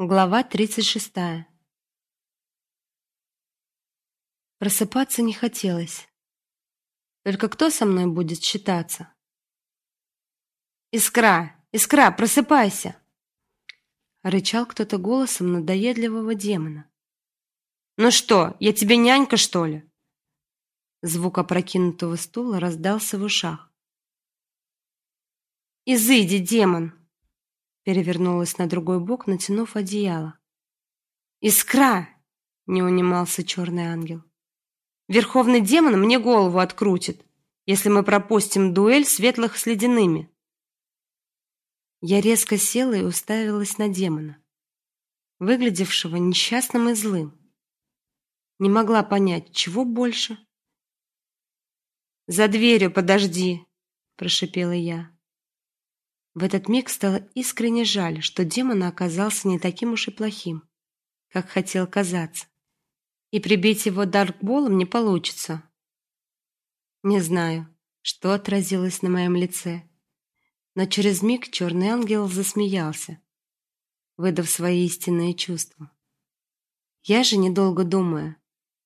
Глава 36. Просыпаться не хотелось. Только кто со мной будет считаться? Искра, Искра, просыпайся, рычал кто-то голосом надоедливого демона. Ну что, я тебе нянька, что ли? Звук опрокинутого стула раздался в ушах. Изыди, демон, перевернулась на другой бок, натянув одеяло. Искра, не унимался черный ангел. Верховный демон мне голову открутит, если мы пропустим дуэль светлых с ледяными. Я резко села и уставилась на демона, выглядевшего несчастным и злым. Не могла понять, чего больше. За дверью подожди, прошипела я. В этот миг стало искренне жаль, что демон оказался не таким уж и плохим, как хотел казаться. И прибить его даркболом не получится. Не знаю, что отразилось на моем лице, но через миг черный ангел засмеялся, выдав свои истинные чувства. Я же недолго думая,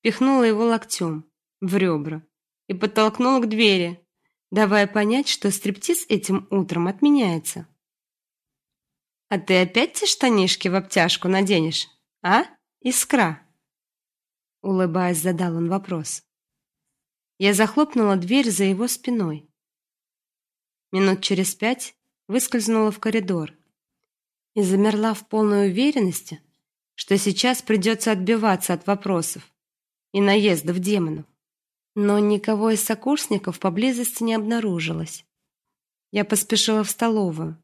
пихнула его локтем в ребра и подтолкнула к двери, давая понять, что стриптиз этим утром отменяется. А ты опять те штанишки в обтяжку наденешь, а? Искра. Улыбаясь, задал он вопрос. Я захлопнула дверь за его спиной. Минут через пять выскользнула в коридор и замерла в полной уверенности, что сейчас придется отбиваться от вопросов и наездов демонов но никого из сокурсников поблизости не обнаружилось. Я поспешила в столовую,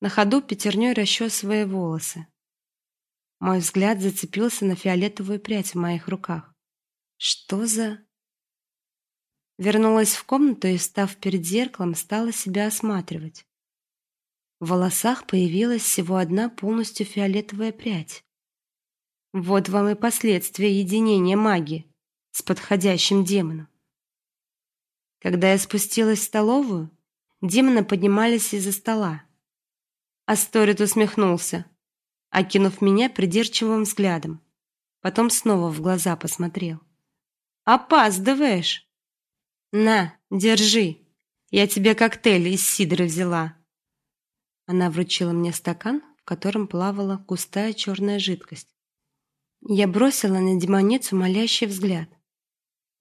на ходу пятерней расчесывая волосы. Мой взгляд зацепился на фиолетовую прядь в моих руках. Что за Вернулась в комнату и, став перед зеркалом, стала себя осматривать. В волосах появилась всего одна полностью фиолетовая прядь. Вот вам и последствия единения магии с подходящим демоном. Когда я спустилась в столовую, демоны поднимались из-за стола. Асторит усмехнулся, окинув меня придирчивым взглядом. Потом снова в глаза посмотрел. Опаздываешь. На, держи. Я тебе коктейль из сидра взяла. Она вручила мне стакан, в котором плавала густая черная жидкость. Я бросила на демоницу молящий взгляд.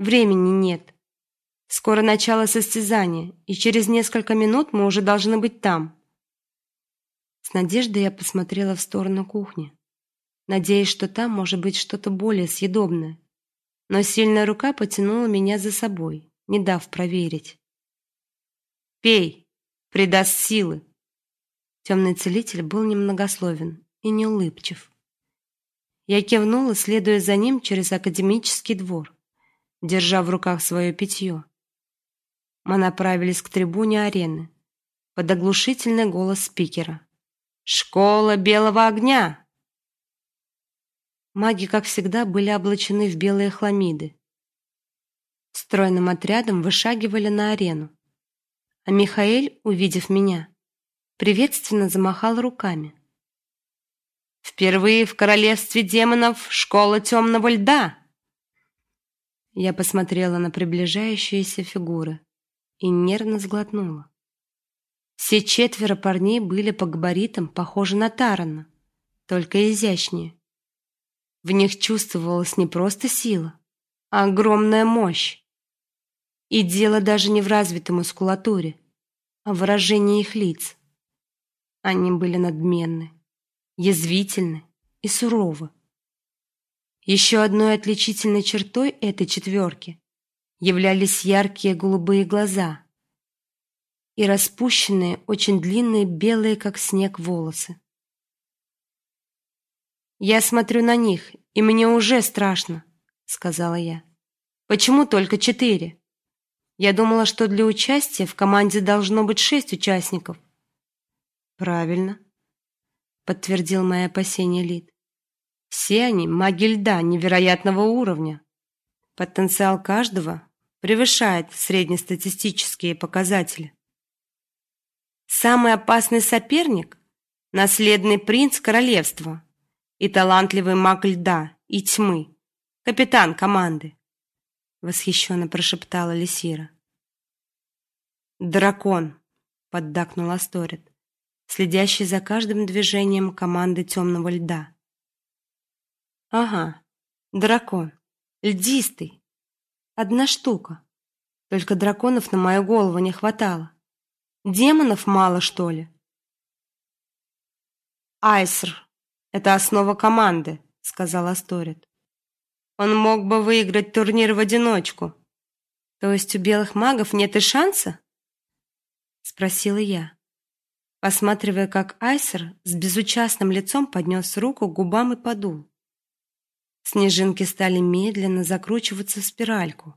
Времени нет. Скоро начало состязания, и через несколько минут мы уже должны быть там. С надеждой я посмотрела в сторону кухни, надеясь, что там может быть что-то более съедобное. Но сильная рука потянула меня за собой, не дав проверить. Пей, придаст силы. Темный целитель был немногословен и неулыбчив. Я кивнула, следуя за ним через академический двор держа в руках свое питье. Мы направились к трибуне арены под оглушительный голос спикера. Школа белого огня. Маги, как всегда, были облачены в белые хламиды. Стройным отрядом вышагивали на арену. А Михаил, увидев меня, приветственно замахал руками. Впервые в королевстве демонов школа темного льда. Я посмотрела на приближающиеся фигуры и нервно сглотнула. Все четверо парней были по габаритам похожи на Тарана, только изящнее. В них чувствовалась не просто сила, а огромная мощь. И дело даже не в развитой мускулатуре, а в выражении их лиц. Они были надменны, язвительны и суровы. Еще одной отличительной чертой этой четверки являлись яркие голубые глаза и распущенные, очень длинные, белые как снег волосы. Я смотрю на них, и мне уже страшно, сказала я. Почему только четыре? Я думала, что для участия в команде должно быть шесть участников. Правильно, подтвердил мои опасения Лид. Все они маги льда невероятного уровня. Потенциал каждого превышает среднестатистические показатели. Самый опасный соперник наследный принц королевства, и талантливый маг льда и тьмы, капитан команды, восхищенно прошептала Лисира. Дракон, поддакнул Асторет, следящий за каждым движением команды темного льда. Ага, дракон, льдистый. Одна штука. Только драконов на мою голову не хватало. Демонов мало, что ли? Айср это основа команды, сказал Асторет. Он мог бы выиграть турнир в одиночку. То есть у белых магов нет и шанса? спросила я, посматривая, как Айсер с безучастным лицом поднес руку к губам и подул. Снежинки стали медленно закручиваться в спиральку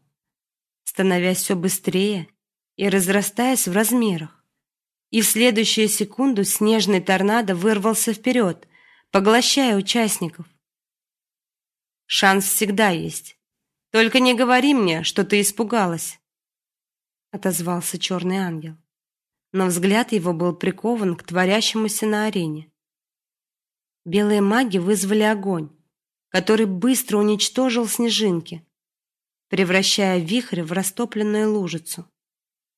становясь все быстрее и разрастаясь в размерах. И в следующую секунду снежный торнадо вырвался вперед, поглощая участников. Шанс всегда есть. Только не говори мне, что ты испугалась, отозвался черный ангел. Но взгляд его был прикован к творящемуся на арене. Белые маги вызвали огонь, который быстро уничтожил снежинки, превращая вихрь в растопленную лужицу.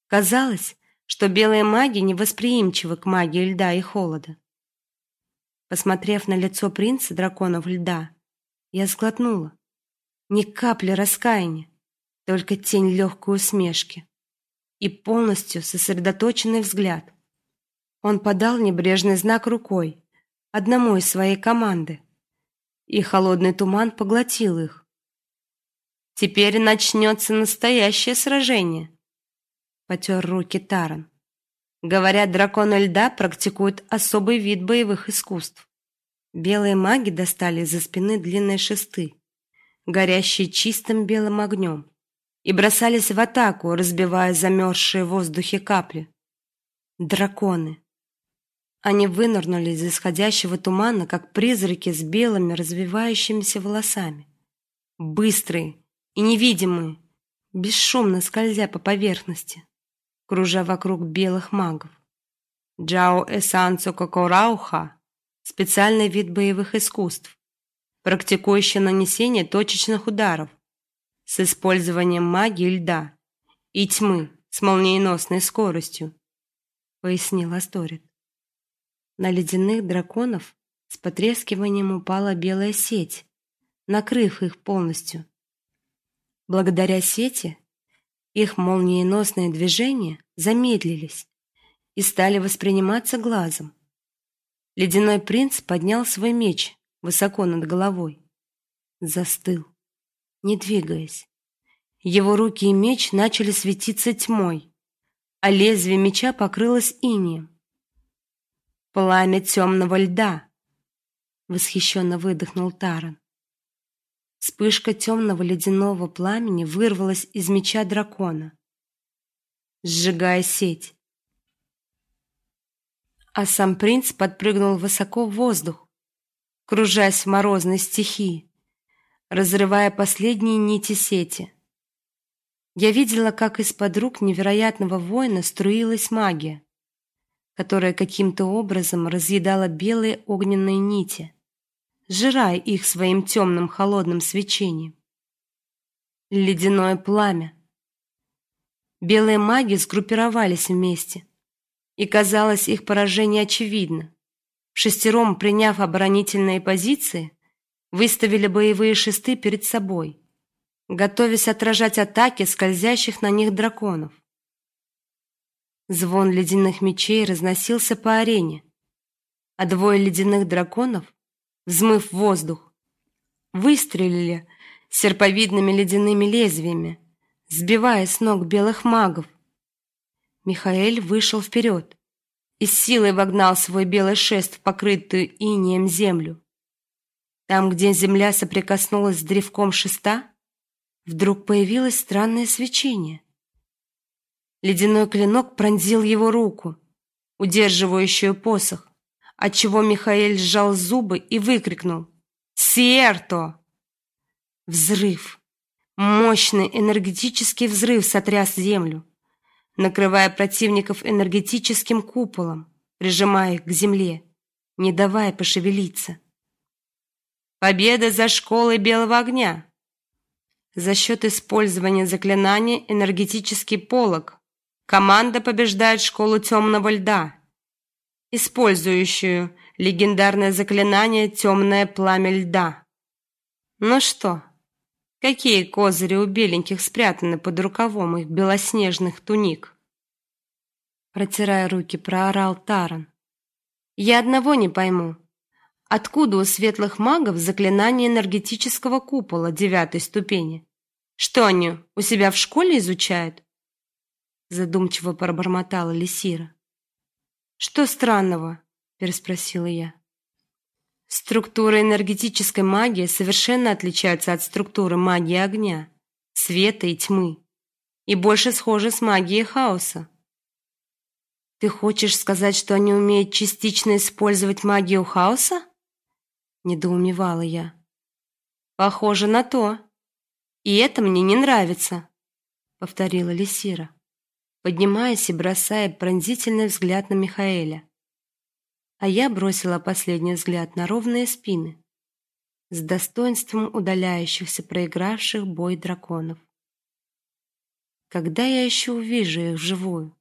Казалось, что белые маги невосприимчивы к магии льда и холода. Посмотрев на лицо принца драконов льда, я сглотнула. Ни капли раскаяния, только тень легкой усмешки и полностью сосредоточенный взгляд. Он подал небрежный знак рукой одному из своей команды, и холодный туман поглотил их, Теперь начнется настоящее сражение. Потер руки Таран. Говорят, драконы льда практикуют особый вид боевых искусств. Белые маги достали из-за спины длинные шесты, горящие чистым белым огнем, и бросались в атаку, разбивая замерзшие в воздухе капли. Драконы. Они вынырнули из исходящего тумана, как призраки с белыми развивающимися волосами. Быстрые, и невидимые, бесшумно скользя по поверхности, кружа вокруг белых магов. Джао Эсанцо Кокорауха – специальный вид боевых искусств, практикующий нанесение точечных ударов с использованием магии льда и тьмы с молниеносной скоростью, пояснил Асторит. На ледяных драконов с потрескиванием упала белая сеть, накрыв их полностью. Благодаря сети их молниеносные движения замедлились и стали восприниматься глазом. Ледяной принц поднял свой меч высоко над головой, застыл, не двигаясь. Его руки и меч начали светиться тьмой, а лезвие меча покрылось инеем. Пламя темного льда, восхищенно выдохнул Таран. Вспышка темного ледяного пламени вырвалась из меча дракона, сжигая сеть. А сам принц подпрыгнул высоко в воздух, кружась в морозной стихии, разрывая последние нити сети. Я видела, как из-под рук невероятного воина струилась магия, которая каким-то образом разъедала белые огненные нити сжирая их своим темным холодным свечением. Ледяное пламя. Белые маги сгруппировались вместе, и казалось, их поражение очевидно. Шестером приняв оборонительные позиции, выставили боевые шесты перед собой, готовясь отражать атаки скользящих на них драконов. Звон ледяных мечей разносился по арене, а двое ледяных драконов взмыв воздух. Выстрелили серповидными ледяными лезвиями, сбивая с ног белых магов. Михаэль вышел вперед и с силой вогнал свой белый шест в покрытую инеем землю. Там, где земля соприкоснулась с древком шеста, вдруг появилось странное свечение. Ледяной клинок пронзил его руку, удерживающую посох отчего Михаэль сжал зубы и выкрикнул: "Сиерто!" Взрыв. Мощный энергетический взрыв сотряс землю, накрывая противников энергетическим куполом, прижимая их к земле, не давая пошевелиться. Победа за школой Белого огня. За счет использования заклинания энергетический полог команда побеждает школу темного льда, использующую легендарное заклинание темное пламя льда. Ну что, какие козыри у беленьких спрятаны под рукавом их белоснежных туник? Протирая руки, проорал Таран. Я одного не пойму. Откуда у светлых магов заклинание энергетического купола девятой ступени? Что они у себя в школе изучают? Задумчиво пробормотала Лисира. Что странного? переспросила я. Структура энергетической магии совершенно отличается от структуры магии огня, света и тьмы, и больше схожа с магией хаоса. Ты хочешь сказать, что они умеют частично использовать магию хаоса? недоумевала я. Похоже на то. И это мне не нравится, повторила Лисира, поднимаясь и бросая пронзительный взгляд на Михаэля. А я бросила последний взгляд на ровные спины с достоинством удаляющихся проигравших бой драконов. Когда я еще увижу их вживую?